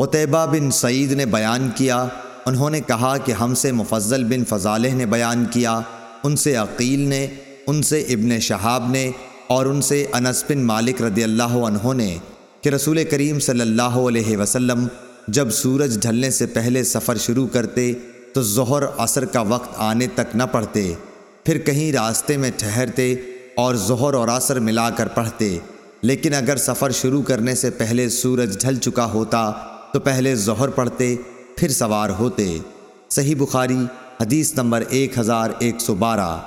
قطبہ بن سعید نے بیان کیا۔ انہوں نے کہا کہ ہم سے مفضل بن فضالح نے بیان کیا۔ ان سے عقیل نے، ان سے ابن شہاب نے اور ان سے انس بن مالک رضی اللہ عنہ نے کہ رسول کریم صلی اللہ علیہ وسلم جب سورج ڈھلنے سے پہلے سفر شروع کرتے تو ظہر عصر کا وقت آنے تک نہ پڑھتے، پھر کہیں راستے میں ٹھہرتے اور ظہر اور عصر ملا کر پڑھتے۔ لیکن اگر سفر شروع کرنے سے پہلے سورج ڈھل چکا ہوتا تو پہلے ظہر پڑھتے، پھر سوار ہوتے۔ صحیح بخاری، حدیث نمبر ایک ہزار ایک سو بارہ۔